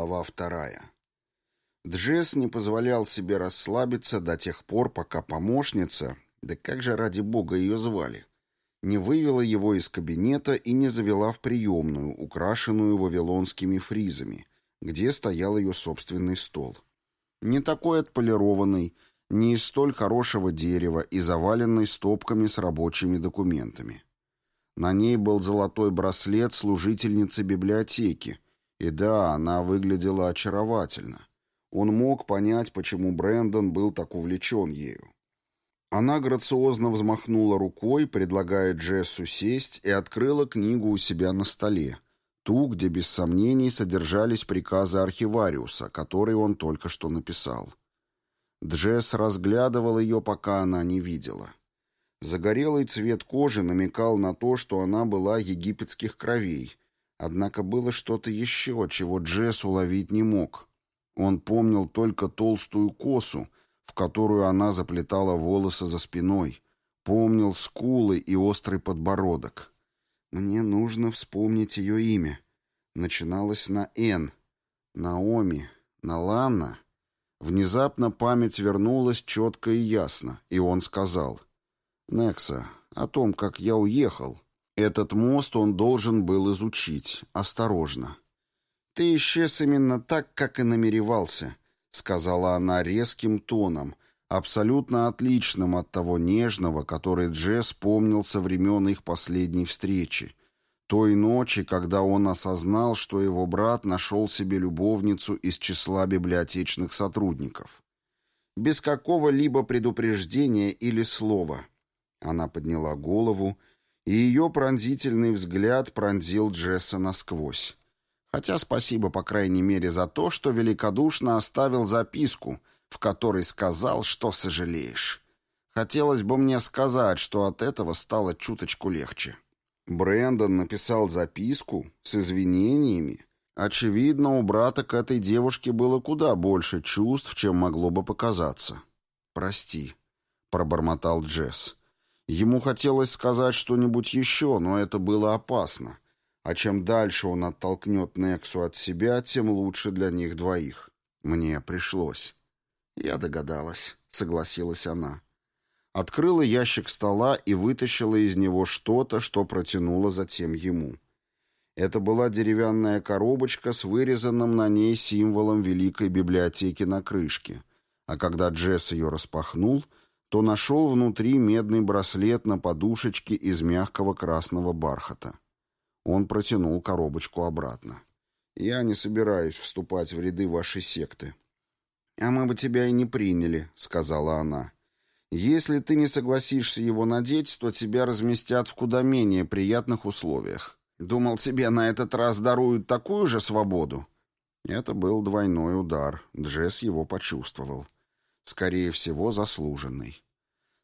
Глава вторая. Джесс не позволял себе расслабиться до тех пор, пока помощница, да как же ради бога ее звали, не вывела его из кабинета и не завела в приемную, украшенную вавилонскими фризами, где стоял ее собственный стол. Не такой отполированный, не из столь хорошего дерева и заваленный стопками с рабочими документами. На ней был золотой браслет служительницы библиотеки, и да, она выглядела очаровательно. Он мог понять, почему Брэндон был так увлечен ею. Она грациозно взмахнула рукой, предлагая Джессу сесть, и открыла книгу у себя на столе, ту, где без сомнений содержались приказы архивариуса, которые он только что написал. Джесс разглядывал ее, пока она не видела. Загорелый цвет кожи намекал на то, что она была египетских кровей, Однако было что-то еще, чего Джесс уловить не мог. Он помнил только толстую косу, в которую она заплетала волосы за спиной, помнил скулы и острый подбородок. «Мне нужно вспомнить ее имя». Начиналось на «Н», «Наоми», «Налана». Внезапно память вернулась четко и ясно, и он сказал «Некса, о том, как я уехал». Этот мост он должен был изучить, осторожно. «Ты исчез именно так, как и намеревался», — сказала она резким тоном, абсолютно отличным от того нежного, который Джесс помнил со времен их последней встречи, той ночи, когда он осознал, что его брат нашел себе любовницу из числа библиотечных сотрудников. Без какого-либо предупреждения или слова. Она подняла голову и ее пронзительный взгляд пронзил Джесса насквозь. Хотя спасибо, по крайней мере, за то, что великодушно оставил записку, в которой сказал, что сожалеешь. Хотелось бы мне сказать, что от этого стало чуточку легче. Брэндон написал записку с извинениями. Очевидно, у брата к этой девушке было куда больше чувств, чем могло бы показаться. «Прости», — пробормотал Джесс. Ему хотелось сказать что-нибудь еще, но это было опасно. А чем дальше он оттолкнет Нексу от себя, тем лучше для них двоих. Мне пришлось. Я догадалась, согласилась она. Открыла ящик стола и вытащила из него что-то, что протянула затем ему. Это была деревянная коробочка с вырезанным на ней символом Великой библиотеки на крышке. А когда Джесс ее распахнул — то нашел внутри медный браслет на подушечке из мягкого красного бархата. Он протянул коробочку обратно. «Я не собираюсь вступать в ряды вашей секты». «А мы бы тебя и не приняли», — сказала она. «Если ты не согласишься его надеть, то тебя разместят в куда менее приятных условиях. Думал, тебе на этот раз даруют такую же свободу?» Это был двойной удар. Джесс его почувствовал скорее всего, заслуженный.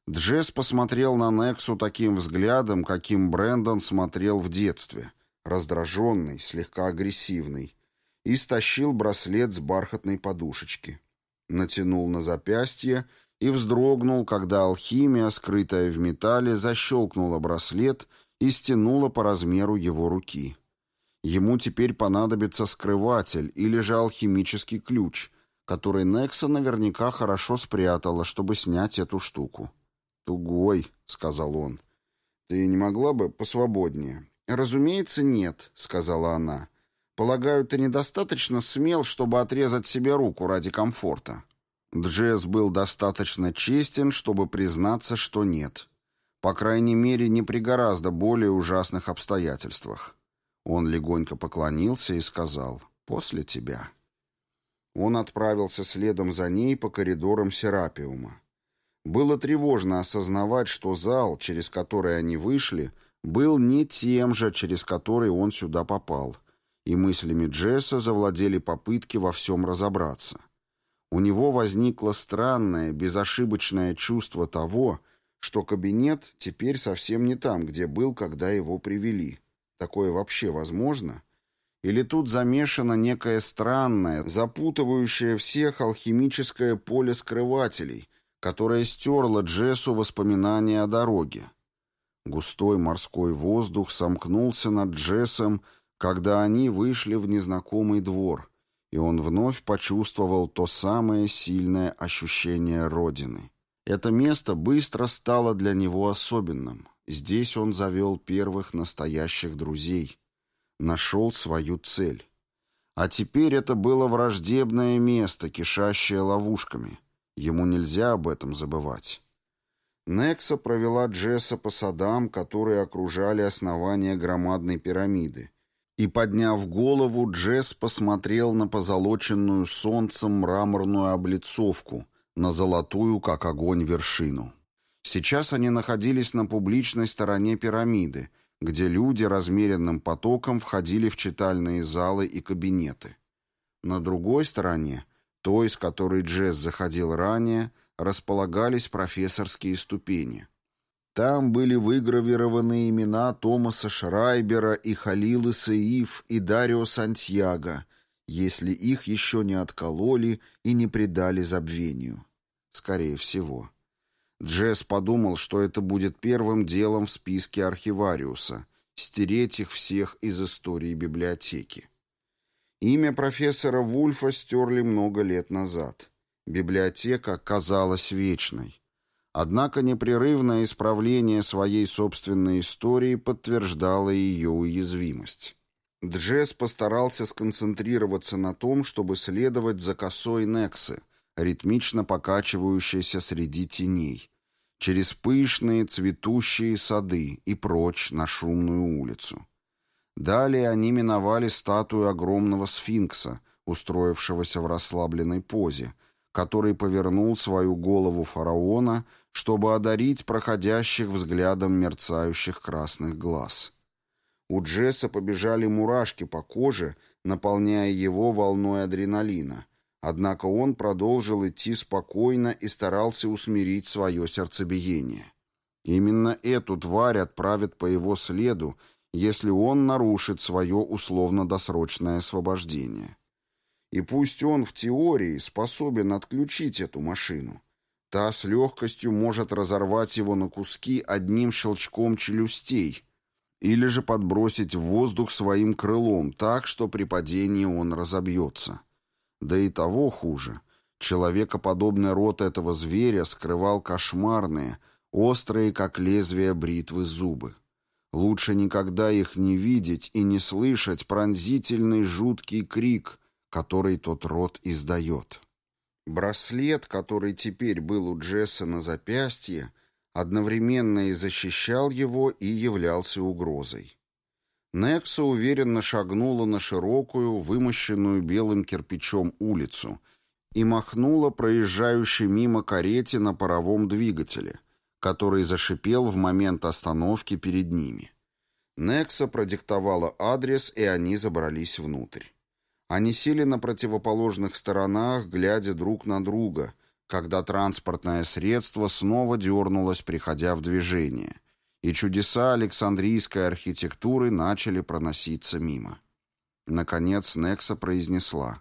Джесс посмотрел на Нексу таким взглядом, каким Брэндон смотрел в детстве, раздраженный, слегка агрессивный, и стащил браслет с бархатной подушечки. Натянул на запястье и вздрогнул, когда алхимия, скрытая в металле, защелкнула браслет и стянула по размеру его руки. Ему теперь понадобится скрыватель или же алхимический ключ — который Некса наверняка хорошо спрятала, чтобы снять эту штуку. «Тугой», — сказал он. «Ты не могла бы посвободнее?» «Разумеется, нет», — сказала она. «Полагаю, ты недостаточно смел, чтобы отрезать себе руку ради комфорта». Джесс был достаточно честен, чтобы признаться, что нет. По крайней мере, не при гораздо более ужасных обстоятельствах. Он легонько поклонился и сказал «После тебя». Он отправился следом за ней по коридорам Серапиума. Было тревожно осознавать, что зал, через который они вышли, был не тем же, через который он сюда попал, и мыслями Джесса завладели попытки во всем разобраться. У него возникло странное, безошибочное чувство того, что кабинет теперь совсем не там, где был, когда его привели. Такое вообще возможно? Или тут замешано некое странное, запутывающее всех алхимическое поле скрывателей, которое стерло Джессу воспоминания о дороге? Густой морской воздух сомкнулся над Джессом, когда они вышли в незнакомый двор, и он вновь почувствовал то самое сильное ощущение Родины. Это место быстро стало для него особенным. Здесь он завел первых настоящих друзей, нашел свою цель. А теперь это было враждебное место, кишащее ловушками. Ему нельзя об этом забывать. Некса провела Джесса по садам, которые окружали основание громадной пирамиды. И, подняв голову, Джесс посмотрел на позолоченную солнцем мраморную облицовку, на золотую, как огонь, вершину. Сейчас они находились на публичной стороне пирамиды, где люди размеренным потоком входили в читальные залы и кабинеты. На другой стороне, той, с которой Джесс заходил ранее, располагались профессорские ступени. Там были выгравированы имена Томаса Шрайбера и Халилы Саиф и Дарио Сантьяго, если их еще не откололи и не предали забвению. Скорее всего. Джесс подумал, что это будет первым делом в списке архивариуса — стереть их всех из истории библиотеки. Имя профессора Вульфа стерли много лет назад. Библиотека казалась вечной. Однако непрерывное исправление своей собственной истории подтверждало ее уязвимость. Джесс постарался сконцентрироваться на том, чтобы следовать за косой Нексы — ритмично покачивающаяся среди теней, через пышные цветущие сады и прочь на шумную улицу. Далее они миновали статую огромного сфинкса, устроившегося в расслабленной позе, который повернул свою голову фараона, чтобы одарить проходящих взглядом мерцающих красных глаз. У Джесса побежали мурашки по коже, наполняя его волной адреналина — Однако он продолжил идти спокойно и старался усмирить свое сердцебиение. Именно эту тварь отправят по его следу, если он нарушит свое условно-досрочное освобождение. И пусть он в теории способен отключить эту машину, та с легкостью может разорвать его на куски одним щелчком челюстей или же подбросить в воздух своим крылом так, что при падении он разобьется. Да и того хуже. Человекоподобный рот этого зверя скрывал кошмарные, острые, как лезвие бритвы, зубы. Лучше никогда их не видеть и не слышать пронзительный жуткий крик, который тот рот издает. Браслет, который теперь был у Джесса на запястье, одновременно и защищал его, и являлся угрозой. Некса уверенно шагнула на широкую, вымощенную белым кирпичом улицу и махнула проезжающей мимо карете на паровом двигателе, который зашипел в момент остановки перед ними. Некса продиктовала адрес, и они забрались внутрь. Они сели на противоположных сторонах, глядя друг на друга, когда транспортное средство снова дернулось, приходя в движение — и чудеса Александрийской архитектуры начали проноситься мимо. Наконец Некса произнесла.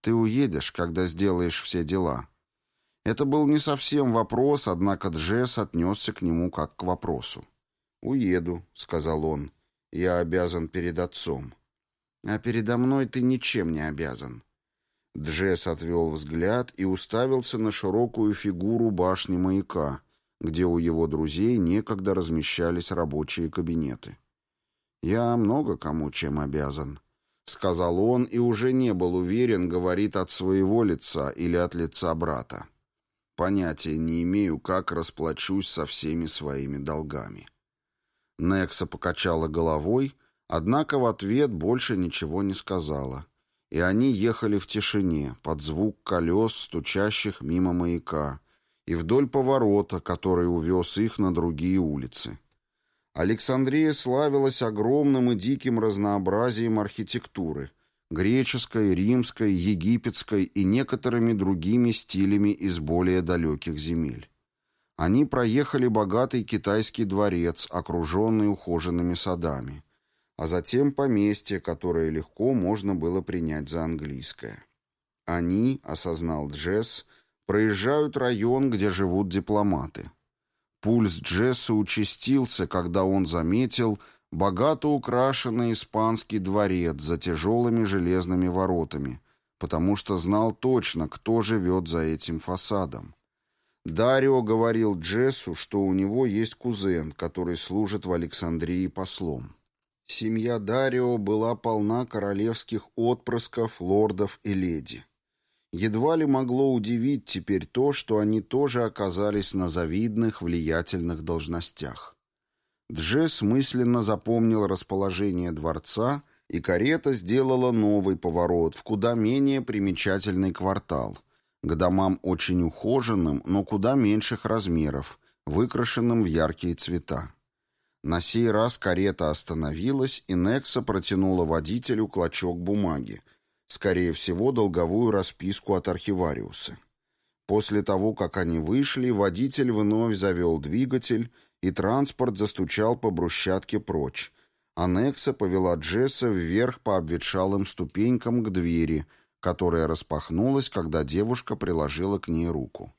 «Ты уедешь, когда сделаешь все дела». Это был не совсем вопрос, однако Джесс отнесся к нему как к вопросу. «Уеду», — сказал он. «Я обязан перед отцом». «А передо мной ты ничем не обязан». Джесс отвел взгляд и уставился на широкую фигуру башни маяка, где у его друзей некогда размещались рабочие кабинеты. «Я много кому чем обязан», — сказал он и уже не был уверен, говорит от своего лица или от лица брата. «Понятия не имею, как расплачусь со всеми своими долгами». Некса покачала головой, однако в ответ больше ничего не сказала, и они ехали в тишине, под звук колес, стучащих мимо маяка, и вдоль поворота, который увез их на другие улицы. Александрия славилась огромным и диким разнообразием архитектуры – греческой, римской, египетской и некоторыми другими стилями из более далеких земель. Они проехали богатый китайский дворец, окруженный ухоженными садами, а затем поместье, которое легко можно было принять за английское. Они, осознал Джесс, проезжают район, где живут дипломаты. Пульс Джесса участился, когда он заметил богато украшенный испанский дворец за тяжелыми железными воротами, потому что знал точно, кто живет за этим фасадом. Дарио говорил Джессу, что у него есть кузен, который служит в Александрии послом. Семья Дарио была полна королевских отпрысков, лордов и леди. Едва ли могло удивить теперь то, что они тоже оказались на завидных, влиятельных должностях. Джесс мысленно запомнил расположение дворца, и карета сделала новый поворот в куда менее примечательный квартал, к домам очень ухоженным, но куда меньших размеров, выкрашенным в яркие цвета. На сей раз карета остановилась, и Некса протянула водителю клочок бумаги, скорее всего, долговую расписку от архивариуса. После того, как они вышли, водитель вновь завел двигатель, и транспорт застучал по брусчатке прочь. Анекса повела Джесса вверх по обветшалым ступенькам к двери, которая распахнулась, когда девушка приложила к ней руку.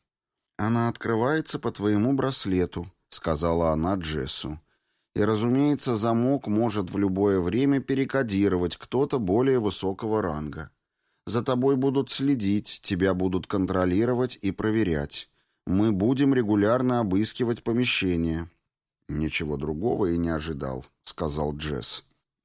«Она открывается по твоему браслету», — сказала она Джессу. «И, разумеется, замок может в любое время перекодировать кто-то более высокого ранга. За тобой будут следить, тебя будут контролировать и проверять. Мы будем регулярно обыскивать помещение, «Ничего другого и не ожидал», — сказал Джесс.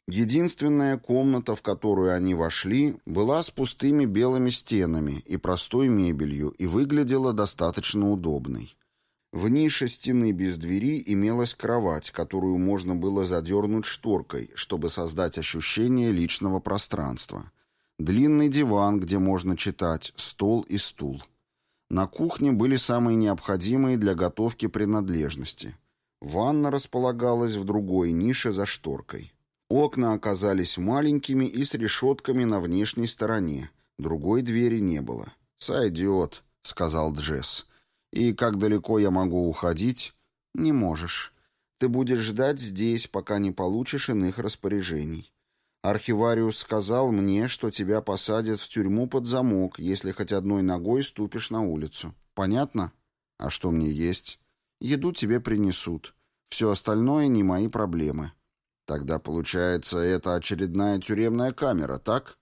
Единственная комната, в которую они вошли, была с пустыми белыми стенами и простой мебелью и выглядела достаточно удобной. В нише стены без двери имелась кровать, которую можно было задернуть шторкой, чтобы создать ощущение личного пространства. Длинный диван, где можно читать, стол и стул. На кухне были самые необходимые для готовки принадлежности — Ванна располагалась в другой нише за шторкой. Окна оказались маленькими и с решетками на внешней стороне. Другой двери не было. «Сойдет», — сказал Джесс. «И как далеко я могу уходить?» «Не можешь. Ты будешь ждать здесь, пока не получишь иных распоряжений. Архивариус сказал мне, что тебя посадят в тюрьму под замок, если хоть одной ногой ступишь на улицу. Понятно? А что мне есть?» Еду тебе принесут. Все остальное не мои проблемы. Тогда, получается, это очередная тюремная камера, так?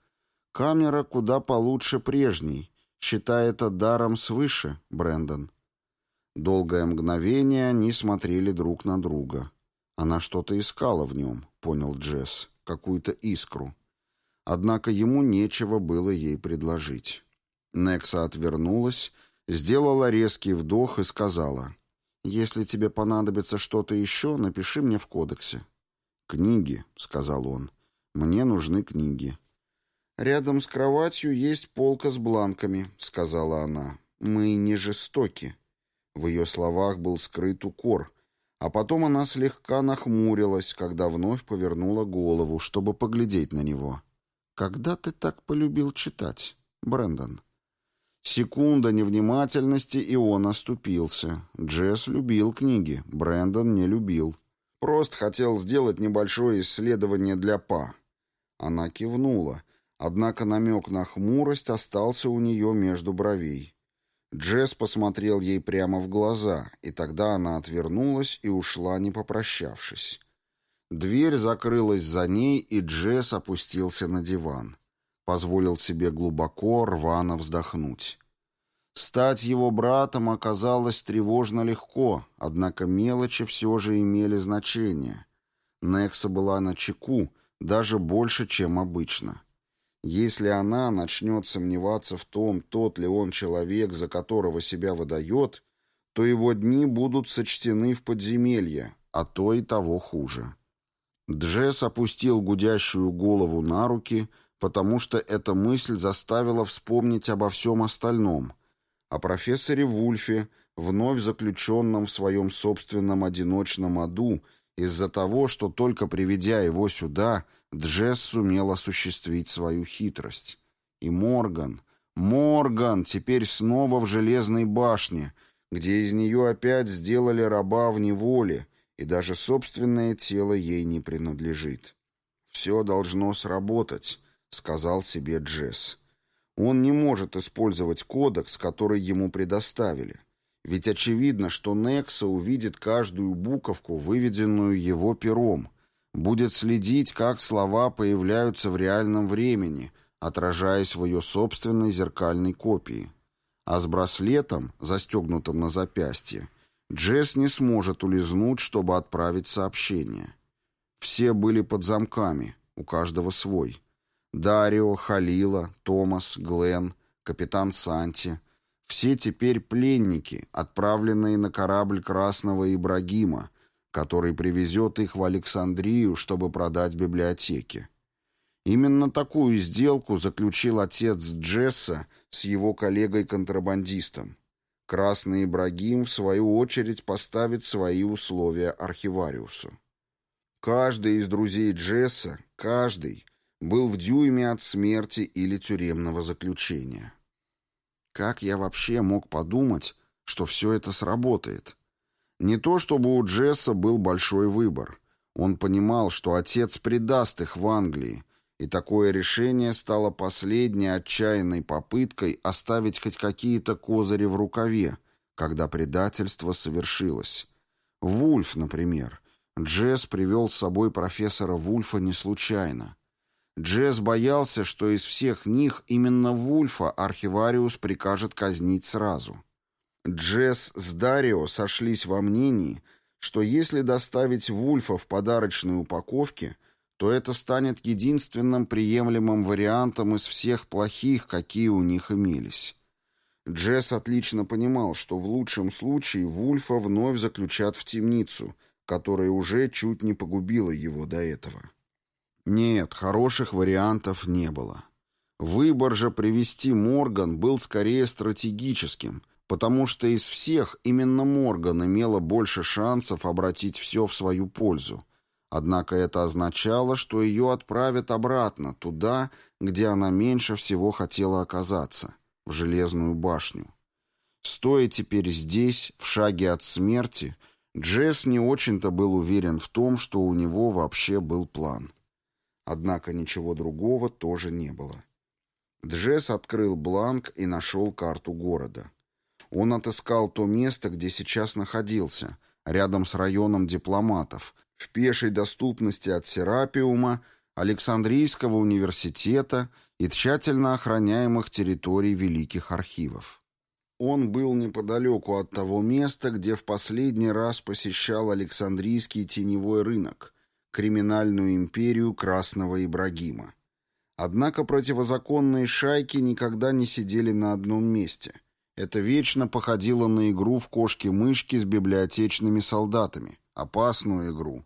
Камера куда получше прежней. Считай это даром свыше, Брэндон. Долгое мгновение они смотрели друг на друга. Она что-то искала в нем, понял Джесс, какую-то искру. Однако ему нечего было ей предложить. Некса отвернулась, сделала резкий вдох и сказала — если тебе понадобится что-то еще, напиши мне в кодексе». «Книги», — сказал он. «Мне нужны книги». «Рядом с кроватью есть полка с бланками», — сказала она. «Мы не жестоки». В ее словах был скрыт укор, а потом она слегка нахмурилась, когда вновь повернула голову, чтобы поглядеть на него. «Когда ты так полюбил читать, Брэндон?» Секунда невнимательности, и он оступился. Джесс любил книги, Брэндон не любил. Просто хотел сделать небольшое исследование для Па. Она кивнула, однако намек на хмурость остался у нее между бровей. Джесс посмотрел ей прямо в глаза, и тогда она отвернулась и ушла, не попрощавшись. Дверь закрылась за ней, и Джесс опустился на диван позволил себе глубоко, рвано вздохнуть. Стать его братом оказалось тревожно легко, однако мелочи все же имели значение. Некса была на чеку, даже больше, чем обычно. Если она начнет сомневаться в том, тот ли он человек, за которого себя выдает, то его дни будут сочтены в подземелье, а то и того хуже. Джесс опустил гудящую голову на руки, потому что эта мысль заставила вспомнить обо всем остальном, о профессоре Вульфе, вновь заключенном в своем собственном одиночном аду, из-за того, что только приведя его сюда, Джесс сумел осуществить свою хитрость. И Морган, Морган теперь снова в Железной башне, где из нее опять сделали раба в неволе, и даже собственное тело ей не принадлежит. Все должно сработать, — сказал себе Джесс. Он не может использовать кодекс, который ему предоставили. Ведь очевидно, что Некса увидит каждую буковку, выведенную его пером, будет следить, как слова появляются в реальном времени, отражаясь в ее собственной зеркальной копии. А с браслетом, застегнутым на запястье, Джесс не сможет улизнуть, чтобы отправить сообщение. Все были под замками, у каждого свой. Дарио, Халила, Томас, Глен, капитан Санти. Все теперь пленники, отправленные на корабль Красного Ибрагима, который привезет их в Александрию, чтобы продать библиотеке. Именно такую сделку заключил отец Джесса с его коллегой-контрабандистом. Красный Ибрагим, в свою очередь, поставит свои условия архивариусу. Каждый из друзей Джесса, каждый, был в дюйме от смерти или тюремного заключения. Как я вообще мог подумать, что все это сработает? Не то чтобы у Джесса был большой выбор. Он понимал, что отец предаст их в Англии, и такое решение стало последней отчаянной попыткой оставить хоть какие-то козыри в рукаве, когда предательство совершилось. Вульф, например. Джесс привел с собой профессора Вульфа не случайно. Джесс боялся, что из всех них именно Вульфа архивариус прикажет казнить сразу. Джесс с Дарио сошлись во мнении, что если доставить Вульфа в подарочной упаковке, то это станет единственным приемлемым вариантом из всех плохих, какие у них имелись. Джесс отлично понимал, что в лучшем случае Вульфа вновь заключат в темницу, которая уже чуть не погубила его до этого. Нет, хороших вариантов не было. Выбор же привести Морган был скорее стратегическим, потому что из всех именно Морган имела больше шансов обратить все в свою пользу. Однако это означало, что ее отправят обратно, туда, где она меньше всего хотела оказаться, в Железную башню. Стоя теперь здесь, в шаге от смерти, Джесс не очень-то был уверен в том, что у него вообще был план. Однако ничего другого тоже не было. Джесс открыл бланк и нашел карту города. Он отыскал то место, где сейчас находился, рядом с районом дипломатов, в пешей доступности от Серапиума, Александрийского университета и тщательно охраняемых территорий великих архивов. Он был неподалеку от того места, где в последний раз посещал Александрийский теневой рынок, криминальную империю Красного Ибрагима. Однако противозаконные шайки никогда не сидели на одном месте. Это вечно походило на игру в кошки-мышки с библиотечными солдатами. Опасную игру.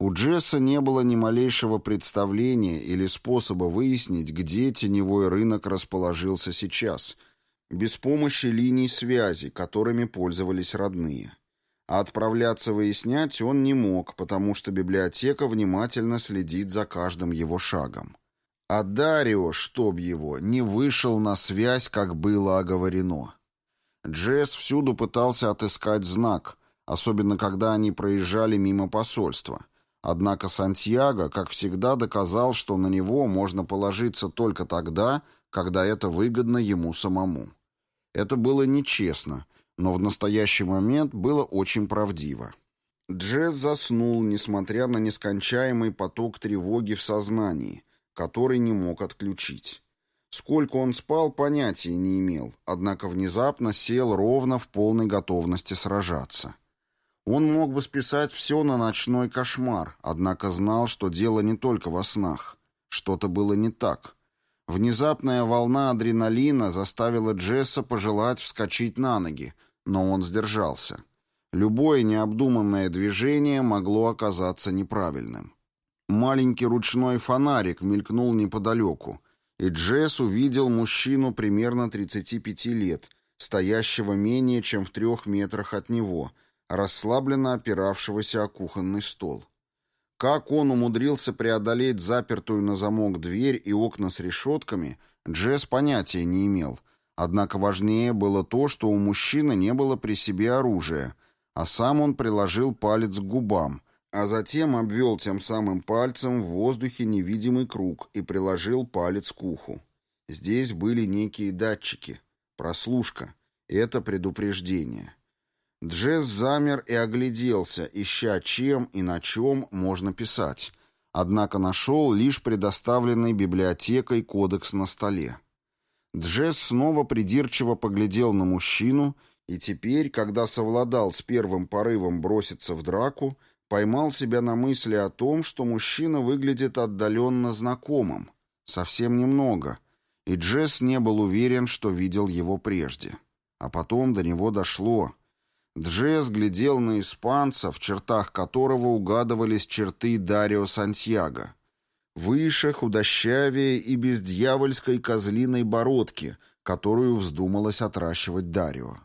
У Джесса не было ни малейшего представления или способа выяснить, где теневой рынок расположился сейчас, без помощи линий связи, которыми пользовались родные. А отправляться выяснять он не мог, потому что библиотека внимательно следит за каждым его шагом. А Дарио, чтоб его, не вышел на связь, как было оговорено. Джесс всюду пытался отыскать знак, особенно когда они проезжали мимо посольства. Однако Сантьяго, как всегда, доказал, что на него можно положиться только тогда, когда это выгодно ему самому. Это было нечестно — но в настоящий момент было очень правдиво. Джесс заснул, несмотря на нескончаемый поток тревоги в сознании, который не мог отключить. Сколько он спал, понятия не имел, однако внезапно сел ровно в полной готовности сражаться. Он мог бы списать все на ночной кошмар, однако знал, что дело не только во снах. Что-то было не так. Внезапная волна адреналина заставила Джесса пожелать вскочить на ноги, но он сдержался. Любое необдуманное движение могло оказаться неправильным. Маленький ручной фонарик мелькнул неподалеку, и Джесс увидел мужчину примерно 35 лет, стоящего менее чем в трех метрах от него, расслабленно опиравшегося о кухонный стол. Как он умудрился преодолеть запертую на замок дверь и окна с решетками, Джесс понятия не имел, Однако важнее было то, что у мужчины не было при себе оружия, а сам он приложил палец к губам, а затем обвел тем самым пальцем в воздухе невидимый круг и приложил палец к уху. Здесь были некие датчики, прослушка, это предупреждение. Джесс замер и огляделся, ища чем и на чем можно писать. однако нашел лишь предоставленный библиотекой кодекс на столе. Джесс снова придирчиво поглядел на мужчину и теперь, когда совладал с первым порывом броситься в драку, поймал себя на мысли о том, что мужчина выглядит отдаленно знакомым, совсем немного, и Джесс не был уверен, что видел его прежде. А потом до него дошло. Джесс глядел на испанца, в чертах которого угадывались черты Дарио Сантьяго. Выше, худощавее и без дьявольской козлиной бородки, которую вздумалось отращивать Дарио.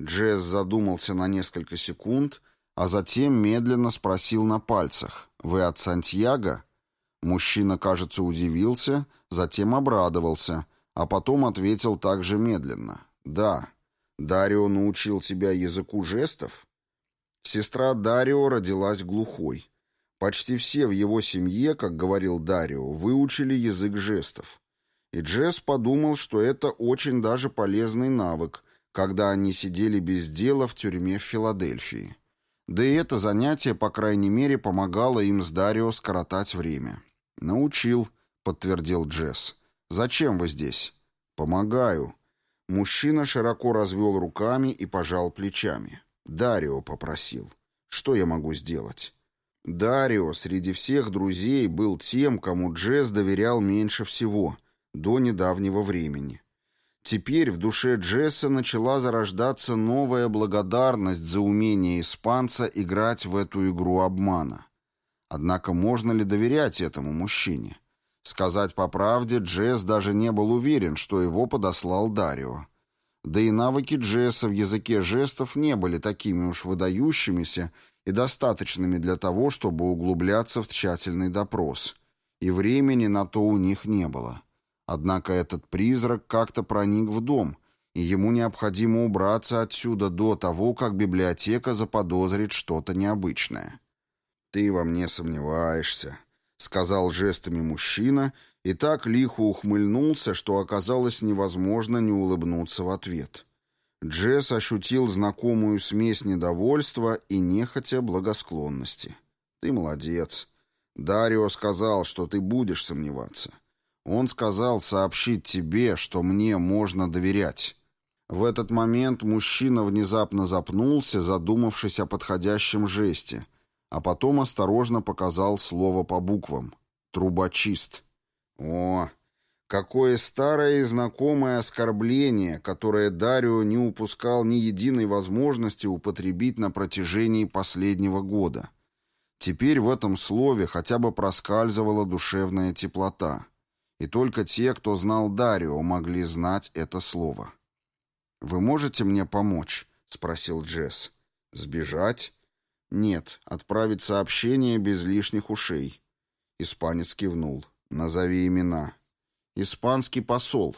Джесс задумался на несколько секунд, а затем медленно спросил на пальцах «Вы от Сантьяго?» Мужчина, кажется, удивился, затем обрадовался, а потом ответил также медленно «Да». Дарио научил тебя языку жестов? Сестра Дарио родилась глухой. Почти все в его семье, как говорил Дарио, выучили язык жестов. И Джесс подумал, что это очень даже полезный навык, когда они сидели без дела в тюрьме в Филадельфии. Да и это занятие, по крайней мере, помогало им с Дарио скоротать время. «Научил», — подтвердил Джесс. «Зачем вы здесь?» «Помогаю», Мужчина широко развел руками и пожал плечами. Дарио попросил. Что я могу сделать? Дарио среди всех друзей был тем, кому Джесс доверял меньше всего, до недавнего времени. Теперь в душе Джесса начала зарождаться новая благодарность за умение испанца играть в эту игру обмана. Однако можно ли доверять этому мужчине? Сказать по правде, Джесс даже не был уверен, что его подослал Дарио. Да и навыки Джесса в языке жестов не были такими уж выдающимися и достаточными для того, чтобы углубляться в тщательный допрос. И времени на то у них не было. Однако этот призрак как-то проник в дом, и ему необходимо убраться отсюда до того, как библиотека заподозрит что-то необычное. «Ты во мне сомневаешься», — сказал жестами мужчина и так лихо ухмыльнулся, что оказалось невозможно не улыбнуться в ответ. Джесс ощутил знакомую смесь недовольства и нехотя благосклонности. «Ты молодец. Дарио сказал, что ты будешь сомневаться. Он сказал сообщить тебе, что мне можно доверять». В этот момент мужчина внезапно запнулся, задумавшись о подходящем жесте — а потом осторожно показал слово по буквам. «Трубочист». О, какое старое и знакомое оскорбление, которое Дарио не упускал ни единой возможности употребить на протяжении последнего года. Теперь в этом слове хотя бы проскальзывала душевная теплота. И только те, кто знал Дарио, могли знать это слово. «Вы можете мне помочь?» — спросил Джесс. «Сбежать?» «Нет, отправить сообщение без лишних ушей». Испанец кивнул. «Назови имена». «Испанский посол».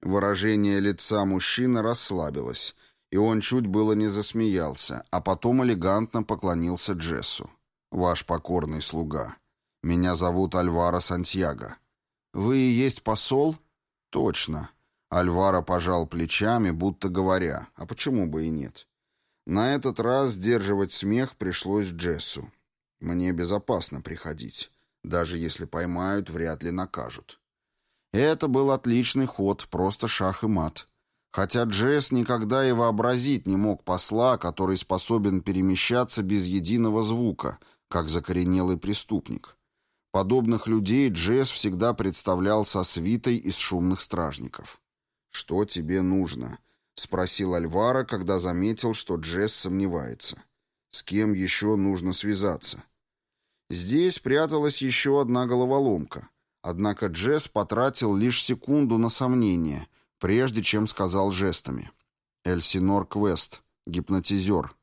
Выражение лица мужчины расслабилось, и он чуть было не засмеялся, а потом элегантно поклонился Джессу. «Ваш покорный слуга. Меня зовут Альваро Сантьяго». «Вы и есть посол?» «Точно». Альваро пожал плечами, будто говоря, а почему бы и нет. На этот раз сдерживать смех пришлось Джессу. Мне безопасно приходить. Даже если поймают, вряд ли накажут. Это был отличный ход, просто шах и мат. Хотя Джесс никогда и вообразить не мог посла, который способен перемещаться без единого звука, как закоренелый преступник. Подобных людей Джесс всегда представлял со свитой из шумных стражников. «Что тебе нужно?» — спросил Альвара, когда заметил, что Джесс сомневается. «С кем еще нужно связаться?» Здесь пряталась еще одна головоломка. Однако Джесс потратил лишь секунду на сомнение, прежде чем сказал жестами. «Эльсинор Квест, гипнотизер.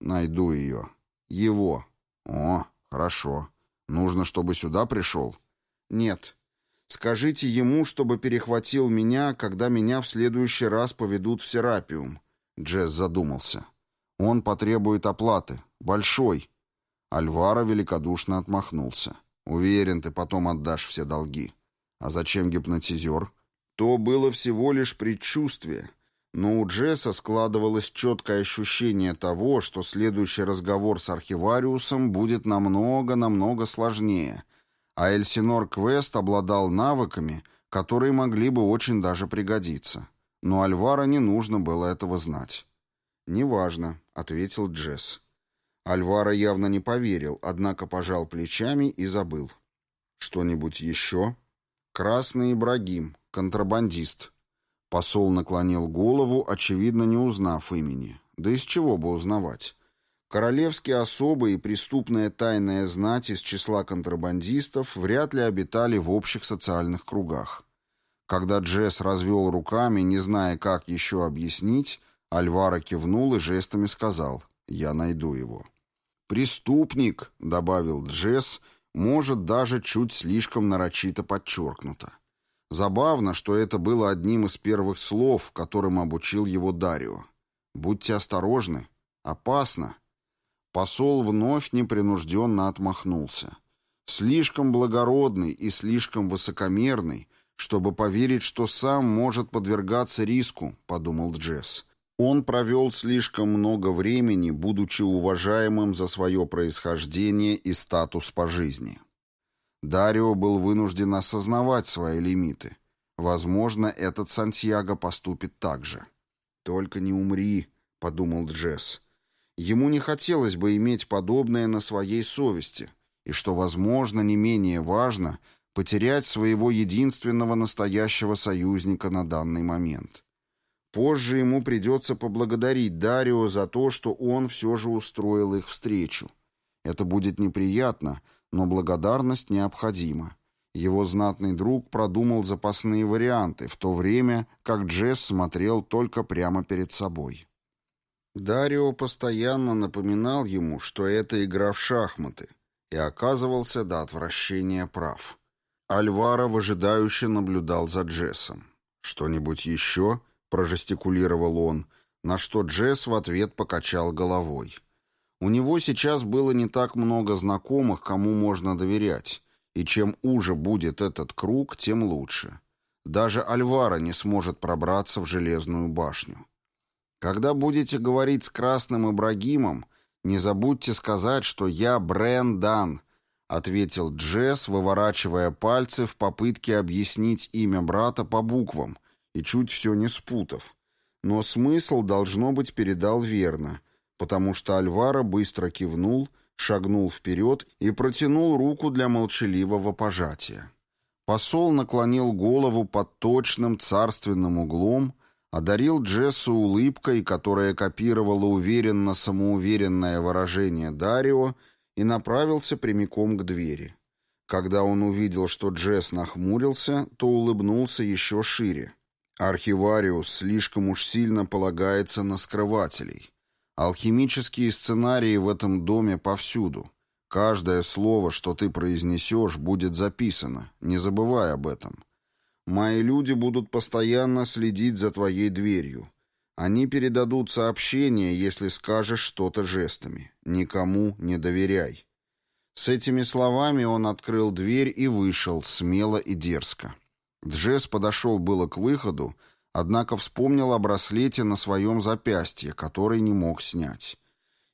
Найду ее. Его. О, хорошо. Нужно, чтобы сюда пришел?» «Нет. Скажите ему, чтобы перехватил меня, когда меня в следующий раз поведут в Серапиум. Джесс задумался. Он потребует оплаты. Большой. Альвара великодушно отмахнулся. Уверен, ты потом отдашь все долги. А зачем гипнотизер? То было всего лишь предчувствие. Но у Джесса складывалось четкое ощущение того, что следующий разговор с архивариусом будет намного-намного сложнее — а Эльсинор Квест обладал навыками, которые могли бы очень даже пригодиться. Но Альвара не нужно было этого знать. «Неважно», — ответил Джесс. Альвара явно не поверил, однако пожал плечами и забыл. «Что-нибудь еще?» «Красный Ибрагим, контрабандист». Посол наклонил голову, очевидно, не узнав имени. Да из чего бы узнавать? Королевские особы и преступная тайная знать из числа контрабандистов вряд ли обитали в общих социальных кругах. Когда Джесс развел руками, не зная, как еще объяснить, Альвара кивнул и жестами сказал «Я найду его». «Преступник», — добавил Джесс, может, даже чуть слишком нарочито подчеркнуто. Забавно, что это было одним из первых слов, которым обучил его Дарио. «Будьте осторожны. Опасно». Посол вновь непринужденно отмахнулся. Слишком благородный и слишком высокомерный, чтобы поверить, что сам может подвергаться риску, подумал Джесс. Он провел слишком много времени, будучи уважаемым за свое происхождение и статус по жизни. Дарио был вынужден осознавать свои лимиты. Возможно, этот Сантьяго поступит так же. «Только не умри», — подумал Джесс. Ему не хотелось бы иметь подобное на своей совести, и, что, возможно, не менее важно, потерять своего единственного настоящего союзника на данный момент. Позже ему придется поблагодарить Дарио за то, что он все же устроил их встречу. Это будет неприятно, но благодарность необходима. Его знатный друг продумал запасные варианты, в то время как Джесс смотрел только прямо перед собой. Дарио постоянно напоминал ему, что это игра в шахматы, и оказывался до отвращения прав. Альвара выжидающе наблюдал за Джессом. «Что-нибудь еще?» — прожестикулировал он, на что Джесс в ответ покачал головой. У него сейчас было не так много знакомых, кому можно доверять, и чем уже будет этот круг, тем лучше. Даже Альвара не сможет пробраться в Железную башню. Когда будете говорить с Красным Ибрагимом, не забудьте сказать, что я Брендан, ответил Джесс, выворачивая пальцы в попытке объяснить имя брата по буквам и чуть все не спутав. Но смысл, должно быть, передал верно — потому что Альвара быстро кивнул, шагнул вперед и протянул руку для молчаливого пожатия. Посол наклонил голову под точным царственным углом, одарил Джессу улыбкой, которая копировала уверенно самоуверенное выражение Дарио, и направился прямиком к двери. Когда он увидел, что Джесс нахмурился, то улыбнулся еще шире. Архивариус слишком уж сильно полагается на скрывателей. Алхимические сценарии в этом доме повсюду. Каждое слово, что ты произнесешь, будет записано. Не забывай об этом. Мои люди будут постоянно следить за твоей дверью. Они передадут сообщение, если скажешь что-то жестами. Никому не доверяй. С этими словами он открыл дверь и вышел, смело и дерзко. Джесс подошел было к выходу, однако вспомнил о браслете на своем запястье, который не мог снять.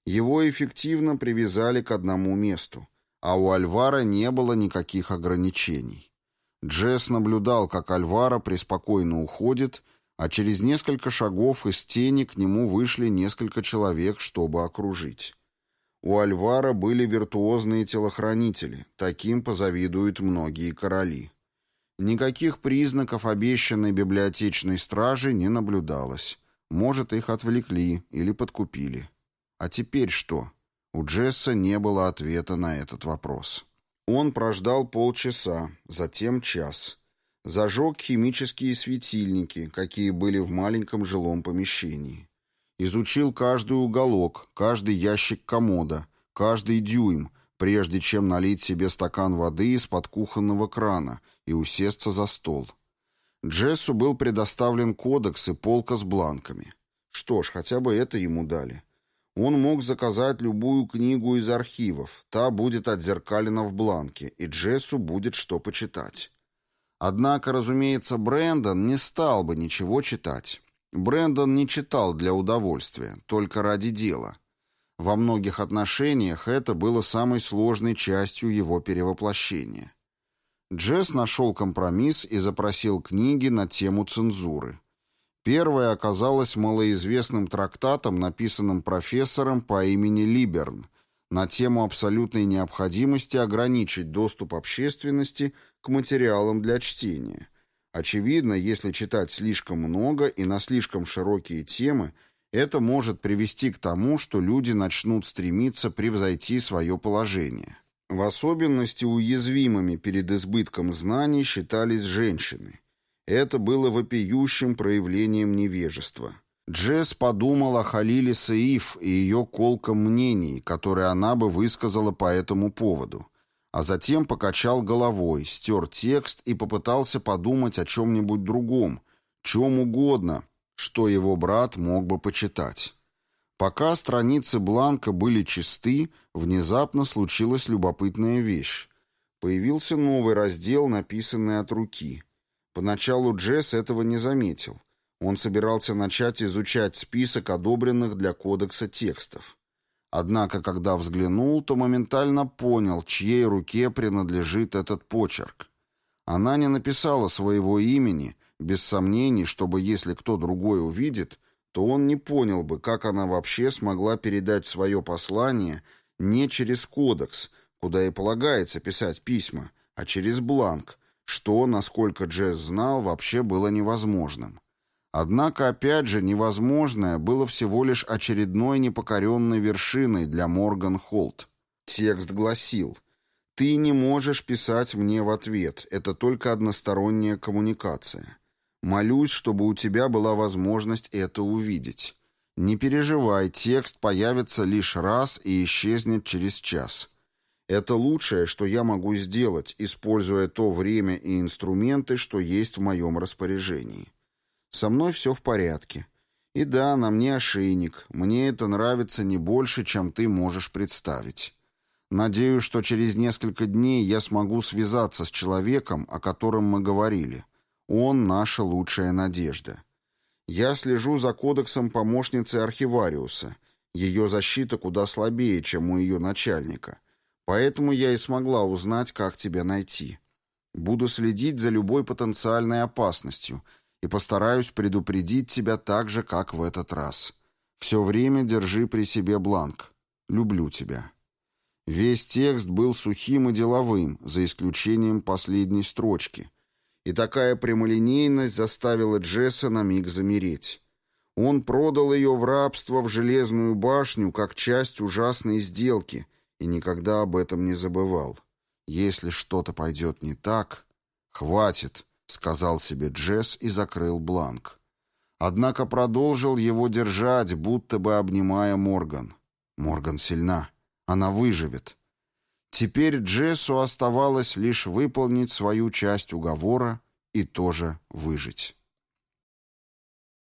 Его эффективно привязали к одному месту, а у Альвара не было никаких ограничений. Джесс наблюдал, как Альвара преспокойно уходит, а через несколько шагов из тени к нему вышли несколько человек, чтобы окружить. У Альвара были виртуозные телохранители, таким позавидуют многие короли. Никаких признаков обещанной библиотечной стражи не наблюдалось. Может, их отвлекли или подкупили. А теперь что? У Джесса не было ответа на этот вопрос. Он прождал полчаса, затем час. Зажег химические светильники, какие были в маленьком жилом помещении. Изучил каждый уголок, каждый ящик комода, каждый дюйм, прежде чем налить себе стакан воды из-под кухонного крана и усесться за стол. Джессу был предоставлен кодекс и полка с бланками. Что ж, хотя бы это ему дали. Он мог заказать любую книгу из архивов, та будет отзеркалена в бланке, и Джессу будет что почитать. Однако, разумеется, Брэндон не стал бы ничего читать. Брэндон не читал для удовольствия, только ради дела. Во многих отношениях это было самой сложной частью его перевоплощения. Джесс нашел компромисс и запросил книги на тему цензуры. Первая оказалась малоизвестным трактатом, написанным профессором по имени Либерн, на тему абсолютной необходимости ограничить доступ общественности к материалам для чтения. Очевидно, если читать слишком много и на слишком широкие темы, это может привести к тому, что люди начнут стремиться превзойти свое положение. В особенности уязвимыми перед избытком знаний считались женщины. Это было вопиющим проявлением невежества. Джесс подумал о Халиле Саиф и ее колком мнений, которые она бы высказала по этому поводу. А затем покачал головой, стер текст и попытался подумать о чем-нибудь другом, чем угодно, что его брат мог бы почитать. Пока страницы бланка были чисты, внезапно случилась любопытная вещь. Появился новый раздел, написанный от руки. Поначалу Джесс этого не заметил. Он собирался начать изучать список одобренных для кодекса текстов. Однако, когда взглянул, то моментально понял, чьей руке принадлежит этот почерк. Она не написала своего имени, без сомнений, чтобы если кто другой увидит, то он не понял бы, как она вообще смогла передать свое послание не через кодекс, куда и полагается писать письма, а через бланк, что, насколько Джесс знал, вообще было невозможным. Однако, опять же, невозможное было всего лишь очередной непокоренной вершиной для Морган Холт. Текст гласил «Ты не можешь писать мне в ответ, это только односторонняя коммуникация. Молюсь, чтобы у тебя была возможность это увидеть. Не переживай, текст появится лишь раз и исчезнет через час. Это лучшее, что я могу сделать, используя то время и инструменты, что есть в моем распоряжении. Со мной все в порядке. И да, на мне ошейник. Мне это нравится не больше, чем ты можешь представить. Надеюсь, что через несколько дней я смогу связаться с человеком, о котором мы говорили. Он наша лучшая надежда. Я слежу за кодексом помощницы архивариуса. Ее защита куда слабее, чем у ее начальника. Поэтому я и смогла узнать, как тебя найти. Буду следить за любой потенциальной опасностью и постараюсь предупредить тебя так же, как в этот раз. Все время держи при себе бланк. Люблю тебя». Весь текст был сухим и деловым, за исключением последней строчки — и такая прямолинейность заставила Джесса на миг замереть. Он продал ее в рабство в железную башню как часть ужасной сделки и никогда об этом не забывал. Если что-то пойдет не так... «Хватит», — сказал себе Джесс и закрыл бланк. Однако продолжил его держать, будто бы обнимая Морган. Морган сильна. Она выживет. Теперь Джессу оставалось лишь выполнить свою часть уговора и тоже выжить.